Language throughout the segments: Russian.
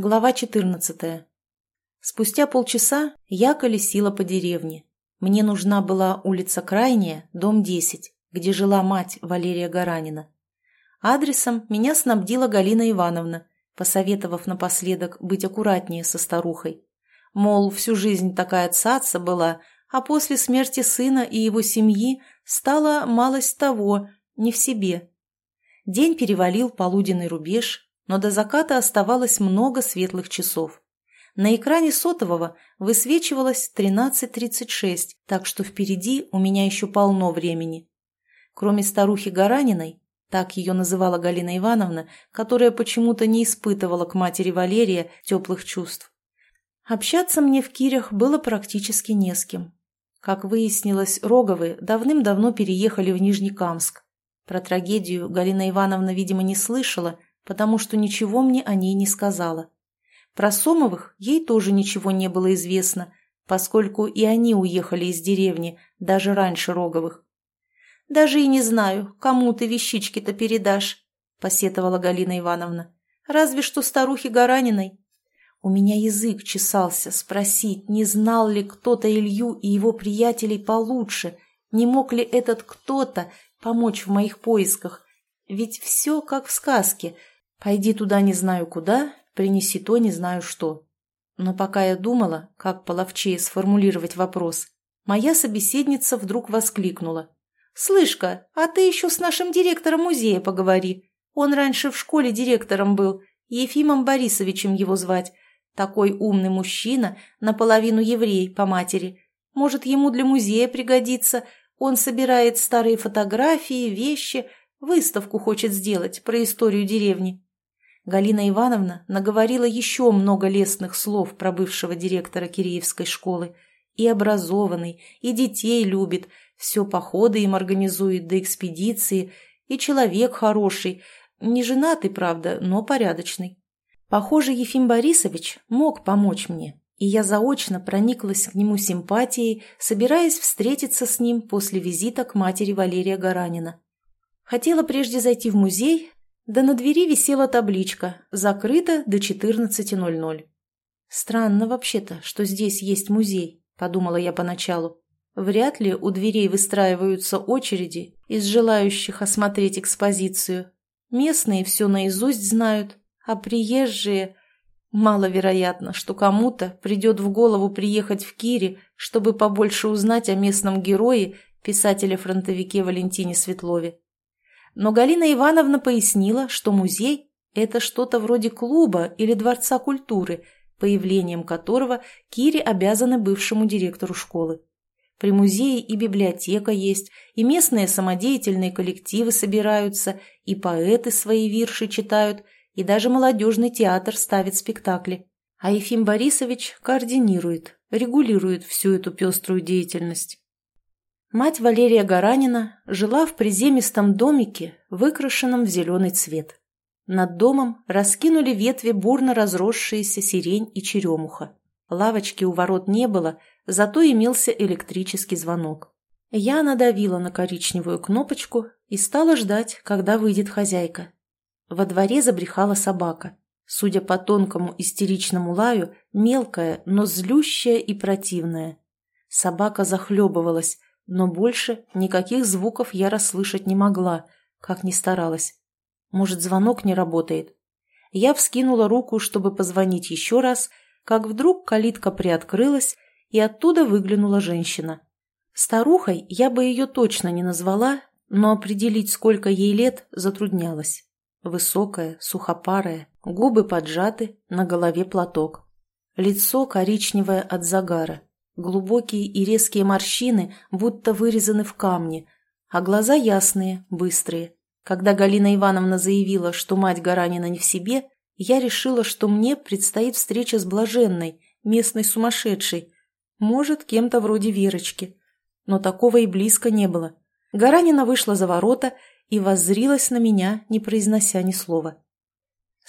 Глава 14. Спустя полчаса я колесила по деревне. Мне нужна была улица Крайняя, дом 10, где жила мать Валерия Гаранина. Адресом меня снабдила Галина Ивановна, посоветовав напоследок быть аккуратнее со старухой. Мол, всю жизнь такая цаца была, а после смерти сына и его семьи стала малость того, не в себе. День перевалил полуденный рубеж, но до заката оставалось много светлых часов. На экране сотового высвечивалось 13.36, так что впереди у меня еще полно времени. Кроме старухи Гараниной, так ее называла Галина Ивановна, которая почему-то не испытывала к матери Валерия теплых чувств. Общаться мне в Кирях было практически не с кем. Как выяснилось, Роговы давным-давно переехали в Нижнекамск. Про трагедию Галина Ивановна, видимо, не слышала потому что ничего мне о ней не сказала. Про Сомовых ей тоже ничего не было известно, поскольку и они уехали из деревни даже раньше Роговых. «Даже и не знаю, кому ты вещички-то передашь», — посетовала Галина Ивановна. «Разве что старухе Гараниной». У меня язык чесался спросить, не знал ли кто-то Илью и его приятелей получше, не мог ли этот кто-то помочь в моих поисках. Ведь все как в сказке — Пойди туда не знаю куда, принеси то не знаю что. Но пока я думала, как половчее сформулировать вопрос, моя собеседница вдруг воскликнула. «Слышка, а ты еще с нашим директором музея поговори. Он раньше в школе директором был, Ефимом Борисовичем его звать. Такой умный мужчина, наполовину еврей по матери. Может, ему для музея пригодится. Он собирает старые фотографии, вещи, выставку хочет сделать про историю деревни. Галина Ивановна наговорила еще много лестных слов про бывшего директора Киреевской школы. И образованный, и детей любит, все походы им организует до экспедиции, и человек хороший, не женатый, правда, но порядочный. Похоже, Ефим Борисович мог помочь мне, и я заочно прониклась к нему симпатией, собираясь встретиться с ним после визита к матери Валерия Гаранина. Хотела прежде зайти в музей, да на двери висела табличка «Закрыто до 14.00». «Странно вообще-то, что здесь есть музей», – подумала я поначалу. Вряд ли у дверей выстраиваются очереди из желающих осмотреть экспозицию. Местные все наизусть знают, а приезжие... Маловероятно, что кому-то придет в голову приехать в Кире, чтобы побольше узнать о местном герое, писателе-фронтовике Валентине Светлове. Но Галина Ивановна пояснила, что музей – это что-то вроде клуба или дворца культуры, появлением которого Кире обязаны бывшему директору школы. При музее и библиотека есть, и местные самодеятельные коллективы собираются, и поэты свои вирши читают, и даже молодежный театр ставит спектакли. А Ефим Борисович координирует, регулирует всю эту пеструю деятельность. Мать Валерия Гаранина жила в приземистом домике, выкрашенном в зеленый цвет. Над домом раскинули ветви бурно разросшиеся сирень и черемуха. Лавочки у ворот не было, зато имелся электрический звонок. Я надавила на коричневую кнопочку и стала ждать, когда выйдет хозяйка. Во дворе забрехала собака. Судя по тонкому истеричному лаю, мелкая, но злющая и противная. Собака захлебывалась, но больше никаких звуков я расслышать не могла, как ни старалась. Может, звонок не работает? Я вскинула руку, чтобы позвонить еще раз, как вдруг калитка приоткрылась, и оттуда выглянула женщина. Старухой я бы ее точно не назвала, но определить, сколько ей лет, затруднялось. Высокая, сухопарая, губы поджаты, на голове платок. Лицо коричневое от загара. Глубокие и резкие морщины будто вырезаны в камне, а глаза ясные, быстрые. Когда Галина Ивановна заявила, что мать Гаранина не в себе, я решила, что мне предстоит встреча с блаженной, местной сумасшедшей, может, кем-то вроде Верочки. Но такого и близко не было. Гаранина вышла за ворота и воззрилась на меня, не произнося ни слова.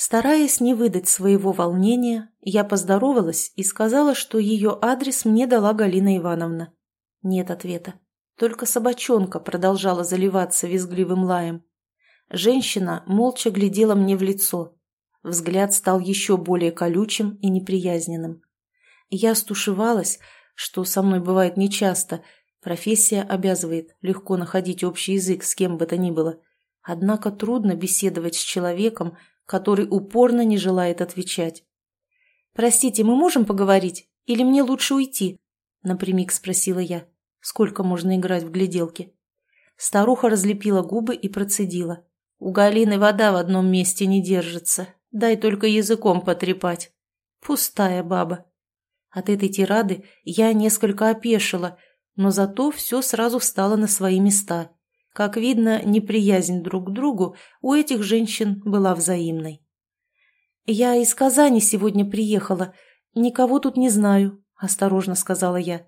Стараясь не выдать своего волнения, я поздоровалась и сказала, что ее адрес мне дала Галина Ивановна. Нет ответа. Только собачонка продолжала заливаться визгливым лаем. Женщина молча глядела мне в лицо. Взгляд стал еще более колючим и неприязненным. Я стушевалась, что со мной бывает нечасто. Профессия обязывает легко находить общий язык с кем бы то ни было. Однако трудно беседовать с человеком, который упорно не желает отвечать. «Простите, мы можем поговорить? Или мне лучше уйти?» — напрямик спросила я. «Сколько можно играть в гляделки?» Старуха разлепила губы и процедила. «У Галины вода в одном месте не держится. Дай только языком потрепать. Пустая баба». От этой тирады я несколько опешила, но зато все сразу встало на свои места. Как видно, неприязнь друг к другу у этих женщин была взаимной. «Я из Казани сегодня приехала. Никого тут не знаю», — осторожно сказала я.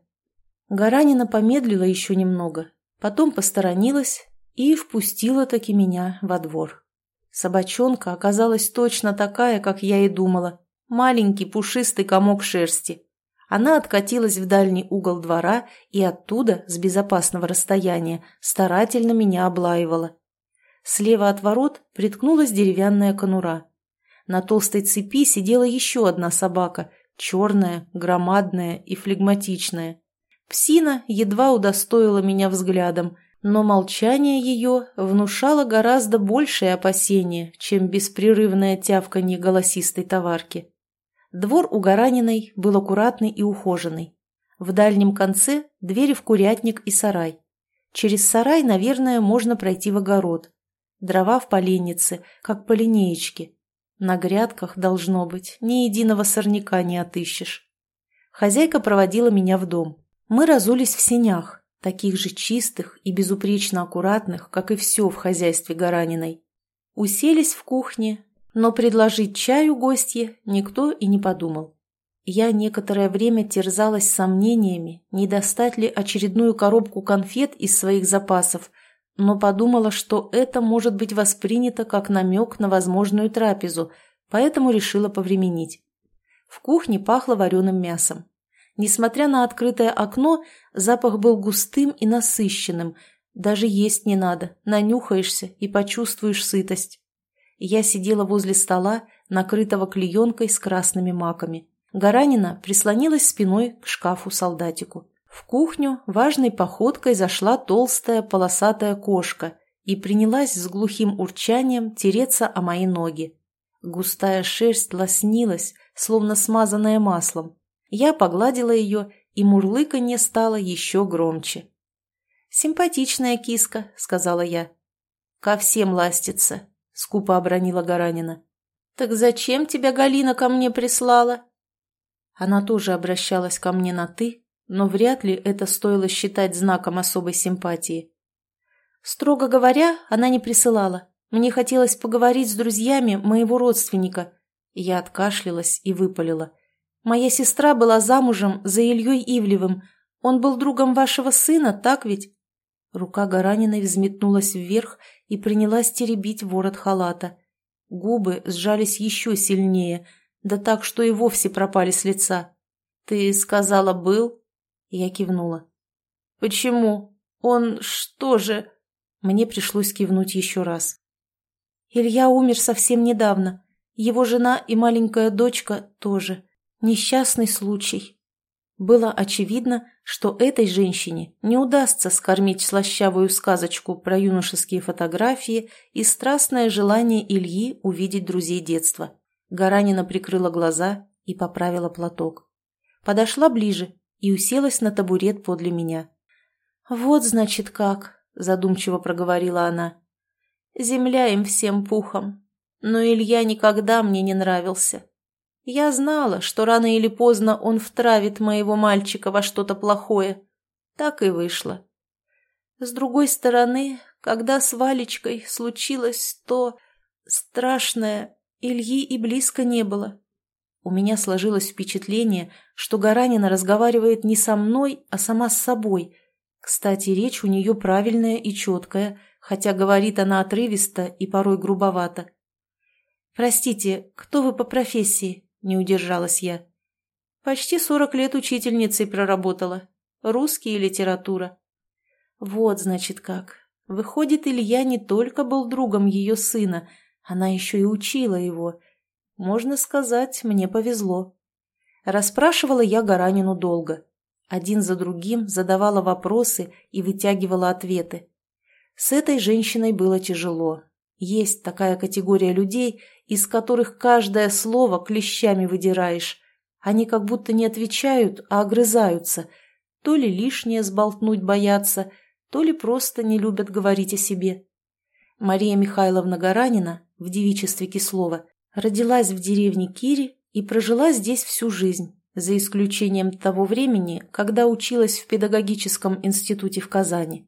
Гаранина помедлила еще немного, потом посторонилась и впустила таки меня во двор. Собачонка оказалась точно такая, как я и думала. Маленький пушистый комок шерсти. Она откатилась в дальний угол двора и оттуда, с безопасного расстояния, старательно меня облаивала. Слева от ворот приткнулась деревянная конура. На толстой цепи сидела еще одна собака, черная, громадная и флегматичная. Псина едва удостоила меня взглядом, но молчание ее внушало гораздо большее опасение, чем беспрерывное тявканье голосистой товарки. Двор у Гараниной был аккуратный и ухоженный. В дальнем конце двери в курятник и сарай. Через сарай, наверное, можно пройти в огород. Дрова в поленнице, как по линеечке. На грядках, должно быть, ни единого сорняка не отыщешь. Хозяйка проводила меня в дом. Мы разулись в сенях, таких же чистых и безупречно аккуратных, как и все в хозяйстве Гараниной. Уселись в кухне, но предложить чаю гостье никто и не подумал. Я некоторое время терзалась сомнениями, не достать ли очередную коробку конфет из своих запасов, но подумала, что это может быть воспринято как намек на возможную трапезу, поэтому решила повременить. В кухне пахло вареным мясом. Несмотря на открытое окно, запах был густым и насыщенным. Даже есть не надо, нанюхаешься и почувствуешь сытость. Я сидела возле стола, накрытого клеенкой с красными маками. Гаранина прислонилась спиной к шкафу-солдатику. В кухню важной походкой зашла толстая полосатая кошка и принялась с глухим урчанием тереться о мои ноги. Густая шерсть лоснилась, словно смазанная маслом. Я погладила ее, и мурлыканье стало еще громче. «Симпатичная киска», — сказала я. «Ко всем ластится, — скупо обронила Гаранина. «Так зачем тебя Галина ко мне прислала?» Она тоже обращалась ко мне на «ты», но вряд ли это стоило считать знаком особой симпатии. Строго говоря, она не присылала. Мне хотелось поговорить с друзьями моего родственника. Я откашлялась и выпалила. Моя сестра была замужем за Ильей Ивлевым. Он был другом вашего сына, так ведь? Рука Гараниной взметнулась вверх и принялась теребить ворот халата. Губы сжались еще сильнее, да так, что и вовсе пропали с лица. «Ты сказала, был?» Я кивнула. «Почему? Он что же...» Мне пришлось кивнуть еще раз. Илья умер совсем недавно. Его жена и маленькая дочка тоже. Несчастный случай. Было очевидно, что этой женщине не удастся скормить слащавую сказочку про юношеские фотографии и страстное желание Ильи увидеть друзей детства. Гаранина прикрыла глаза и поправила платок. Подошла ближе и уселась на табурет подле меня. «Вот, значит, как», — задумчиво проговорила она. «Земля им всем пухом. Но Илья никогда мне не нравился. Я знала, что рано или поздно он втравит моего мальчика во что-то плохое. Так и вышло. С другой стороны, когда с Валечкой случилось то страшное, Ильи и близко не было. У меня сложилось впечатление, что Гаранина разговаривает не со мной, а сама с собой. Кстати, речь у нее правильная и четкая, хотя говорит она отрывисто и порой грубовато. «Простите, кто вы по профессии?» – не удержалась я. Почти сорок лет учительницей проработала. Русский и литература. Вот, значит, как. Выходит, Илья не только был другом ее сына, она еще и учила его. можно сказать, мне повезло. Расспрашивала я Гаранину долго. Один за другим задавала вопросы и вытягивала ответы. С этой женщиной было тяжело. Есть такая категория людей, из которых каждое слово клещами выдираешь. Они как будто не отвечают, а огрызаются. То ли лишнее сболтнуть боятся, то ли просто не любят говорить о себе. Мария Михайловна Гаранина в девичестве Кислова родилась в деревне Кири и прожила здесь всю жизнь, за исключением того времени, когда училась в педагогическом институте в Казани.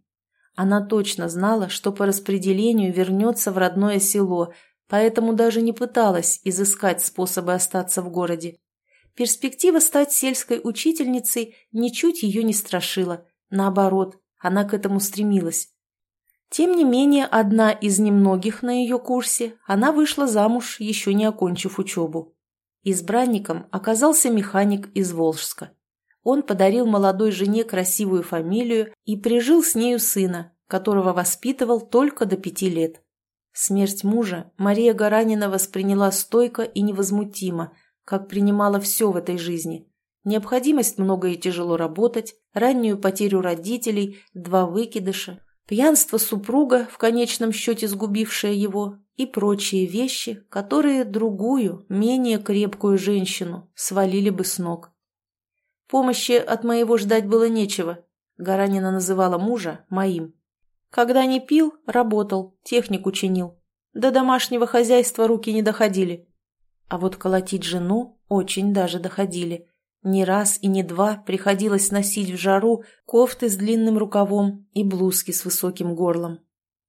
Она точно знала, что по распределению вернется в родное село, поэтому даже не пыталась изыскать способы остаться в городе. Перспектива стать сельской учительницей ничуть ее не страшила. Наоборот, она к этому стремилась. Тем не менее, одна из немногих на ее курсе, она вышла замуж, еще не окончив учебу. Избранником оказался механик из Волжска. Он подарил молодой жене красивую фамилию и прижил с нею сына, которого воспитывал только до пяти лет. Смерть мужа Мария Гаранина восприняла стойко и невозмутимо, как принимала все в этой жизни. Необходимость много и тяжело работать, раннюю потерю родителей, два выкидыша, пьянство супруга, в конечном счете сгубившее его, и прочие вещи, которые другую, менее крепкую женщину свалили бы с ног. Помощи от моего ждать было нечего. Гаранина называла мужа моим. Когда не пил, работал, технику чинил. До домашнего хозяйства руки не доходили. А вот колотить жену очень даже доходили. Не раз и не два приходилось носить в жару кофты с длинным рукавом и блузки с высоким горлом.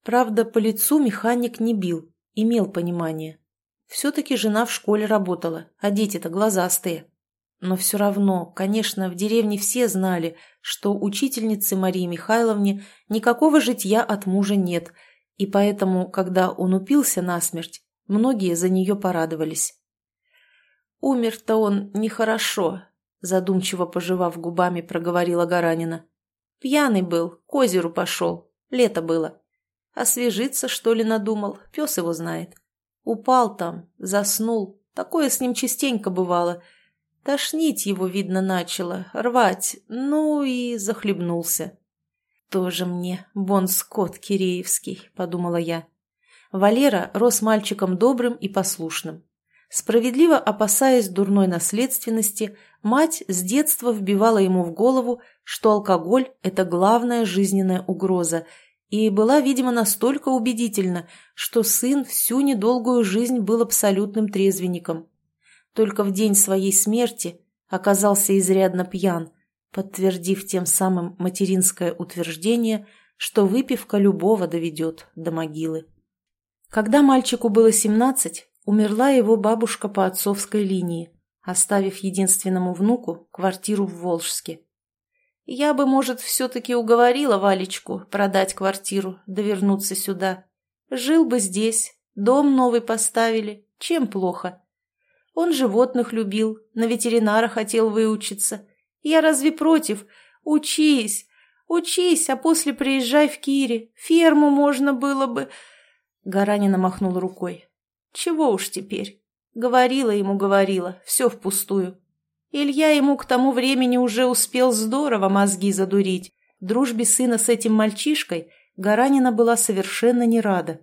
Правда, по лицу механик не бил, имел понимание. Все-таки жена в школе работала, а дети-то глазастые. Но все равно, конечно, в деревне все знали, что учительницы Марии Михайловне никакого житья от мужа нет, и поэтому, когда он упился насмерть, многие за нее порадовались. «Умер-то он нехорошо», — задумчиво пожевав губами, проговорила Гаранина. «Пьяный был, к озеру пошел, лето было. Освежиться, что ли, надумал, пес его знает. Упал там, заснул, такое с ним частенько бывало. Тошнить его, видно, начало, рвать, ну и захлебнулся». «Тоже мне, бон Скотт Киреевский», — подумала я. Валера рос мальчиком добрым и послушным. Справедливо опасаясь дурной наследственности, мать с детства вбивала ему в голову, что алкоголь – это главная жизненная угроза, и была, видимо, настолько убедительна, что сын всю недолгую жизнь был абсолютным трезвенником. Только в день своей смерти оказался изрядно пьян, подтвердив тем самым материнское утверждение, что выпивка любого доведет до могилы. Когда мальчику было семнадцать, Умерла его бабушка по отцовской линии, оставив единственному внуку квартиру в Волжске. Я бы, может, все-таки уговорила Валечку продать квартиру, да сюда. Жил бы здесь, дом новый поставили, чем плохо. Он животных любил, на ветеринара хотел выучиться. Я разве против? Учись, учись, а после приезжай в Кире. Ферму можно было бы...» Гаранина махнул рукой. Чего уж теперь. Говорила ему, говорила, все впустую. Илья ему к тому времени уже успел здорово мозги задурить. Дружбе сына с этим мальчишкой Гаранина была совершенно не рада.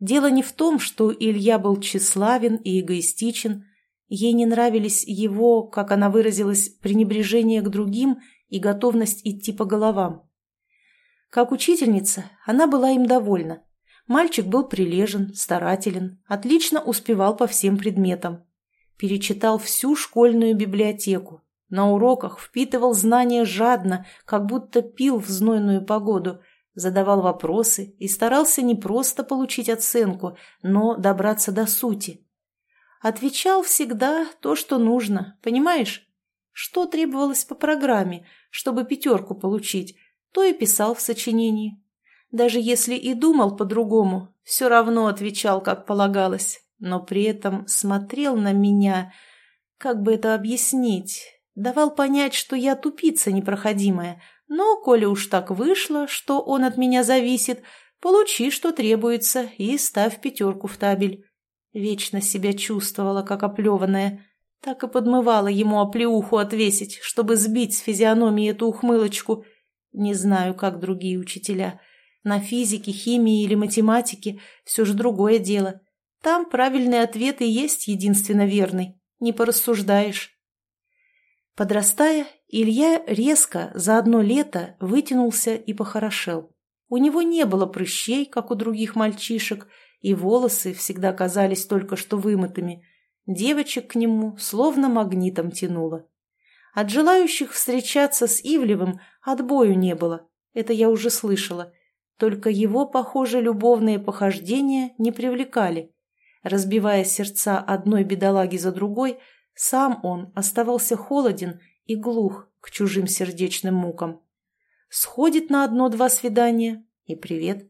Дело не в том, что Илья был тщеславен и эгоистичен. Ей не нравились его, как она выразилась, пренебрежение к другим и готовность идти по головам. Как учительница она была им довольна. Мальчик был прилежен, старателен, отлично успевал по всем предметам. Перечитал всю школьную библиотеку. На уроках впитывал знания жадно, как будто пил в знойную погоду, задавал вопросы и старался не просто получить оценку, но добраться до сути. Отвечал всегда то, что нужно, понимаешь? Что требовалось по программе, чтобы пятерку получить, то и писал в сочинении. Даже если и думал по-другому, все равно отвечал, как полагалось, но при этом смотрел на меня, как бы это объяснить, давал понять, что я тупица непроходимая, но, коли уж так вышло, что он от меня зависит, получи, что требуется, и ставь пятерку в табель. Вечно себя чувствовала, как оплеванная. Так и подмывала ему оплеуху отвесить, чтобы сбить с физиономии эту ухмылочку. Не знаю, как другие учителя. На физике, химии или математике все же другое дело. Там правильный ответ и есть единственно верный. Не порассуждаешь. Подрастая, Илья резко за одно лето вытянулся и похорошел. У него не было прыщей, как у других мальчишек, и волосы всегда казались только что вымытыми. Девочек к нему словно магнитом тянуло. От желающих встречаться с Ивлевым отбою не было, это я уже слышала. Только его, похоже, любовные похождения не привлекали. Разбивая сердца одной бедолаги за другой, сам он оставался холоден и глух к чужим сердечным мукам. Сходит на одно-два свидания и привет.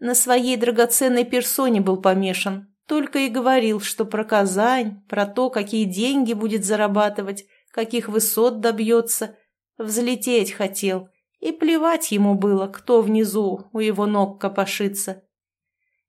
На своей драгоценной персоне был помешан, только и говорил, что про Казань, про то, какие деньги будет зарабатывать, каких высот добьется. Взлететь хотел, и плевать ему было, кто внизу у его ног копошится.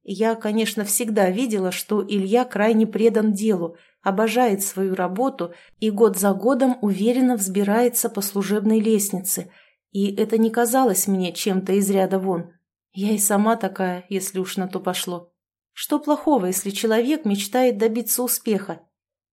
Я, конечно, всегда видела, что Илья крайне предан делу, обожает свою работу и год за годом уверенно взбирается по служебной лестнице, и это не казалось мне чем-то из ряда вон. Я и сама такая, если уж на то пошло. Что плохого, если человек мечтает добиться успеха?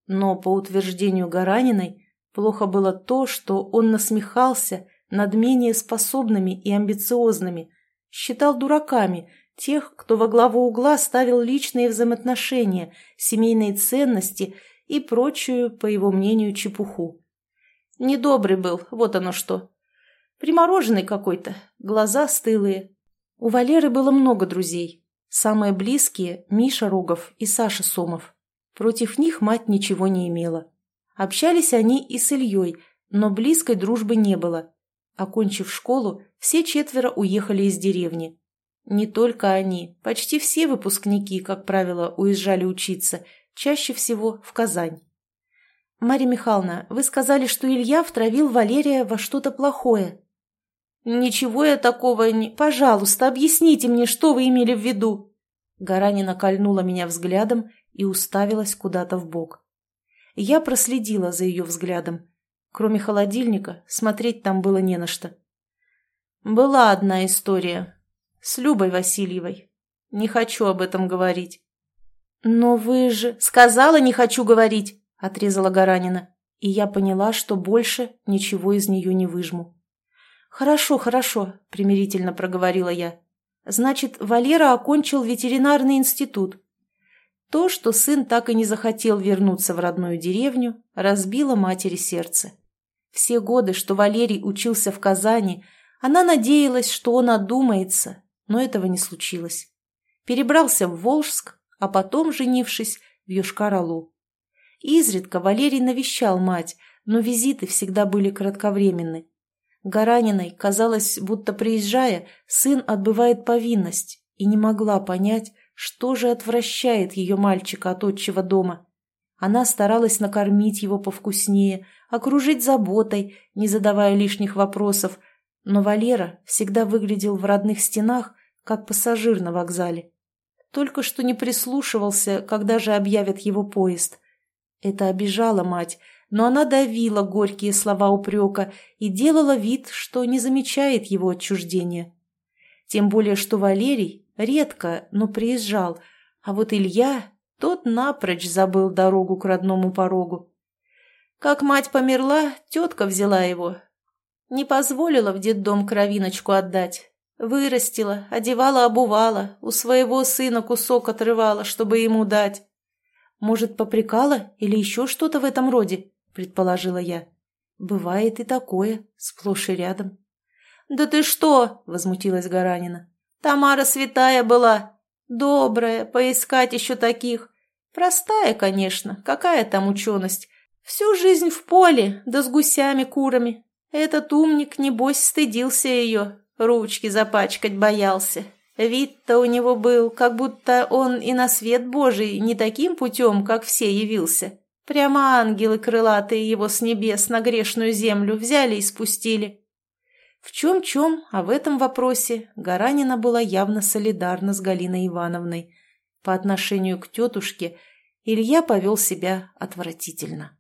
Но, по утверждению Гараниной, плохо было то, что он насмехался над менее способными и амбициозными, считал дураками тех, кто во главу угла ставил личные взаимоотношения, семейные ценности и прочую, по его мнению, чепуху. Недобрый был, вот оно что. Примороженный какой-то, глаза стылые. У Валеры было много друзей. Самые близкие – Миша Рогов и Саша Сомов. Против них мать ничего не имела. Общались они и с Ильей, но близкой дружбы не было. Окончив школу, все четверо уехали из деревни. Не только они, почти все выпускники, как правило, уезжали учиться, чаще всего в Казань. «Марья Михайловна, вы сказали, что Илья втравил Валерия во что-то плохое». «Ничего я такого не... Пожалуйста, объясните мне, что вы имели в виду?» Гаранина кольнула меня взглядом и уставилась куда-то в бок. Я проследила за ее взглядом. Кроме холодильника, смотреть там было не на что. «Была одна история», с Любой Васильевой. Не хочу об этом говорить. «Но вы же...» «Сказала, не хочу говорить!» — отрезала Гаранина. И я поняла, что больше ничего из нее не выжму. «Хорошо, хорошо», — примирительно проговорила я. «Значит, Валера окончил ветеринарный институт». То, что сын так и не захотел вернуться в родную деревню, разбило матери сердце. Все годы, что Валерий учился в Казани, она надеялась, что он одумается но этого не случилось. Перебрался в Волжск, а потом, женившись, в Йошкар-Олу. Изредка Валерий навещал мать, но визиты всегда были кратковременны. Гараниной казалось, будто приезжая, сын отбывает повинность, и не могла понять, что же отвращает ее мальчика от отчего дома. Она старалась накормить его повкуснее, окружить заботой, не задавая лишних вопросов, но Валера всегда выглядел в родных стенах как пассажир на вокзале. Только что не прислушивался, когда же объявят его поезд. Это обижало мать, но она давила горькие слова упрека и делала вид, что не замечает его отчуждения. Тем более, что Валерий редко, но приезжал, а вот Илья, тот напрочь забыл дорогу к родному порогу. Как мать померла, тетка взяла его. Не позволила в детдом кровиночку отдать, Вырастила, одевала, обувала, у своего сына кусок отрывала, чтобы ему дать. Может, попрекала или еще что-то в этом роде, предположила я. Бывает и такое, сплошь и рядом. «Да ты что?» — возмутилась Гаранина. «Тамара святая была. Добрая, поискать еще таких. Простая, конечно, какая там ученость. Всю жизнь в поле, да с гусями-курами. Этот умник, небось, стыдился ее, Ручки запачкать боялся. Вид-то у него был, как будто он и на свет Божий не таким путем, как все явился. Прямо ангелы крылатые его с небес на грешную землю взяли и спустили. В чем-чем, а в этом вопросе Гаранина была явно солидарна с Галиной Ивановной. По отношению к тетушке Илья повел себя отвратительно.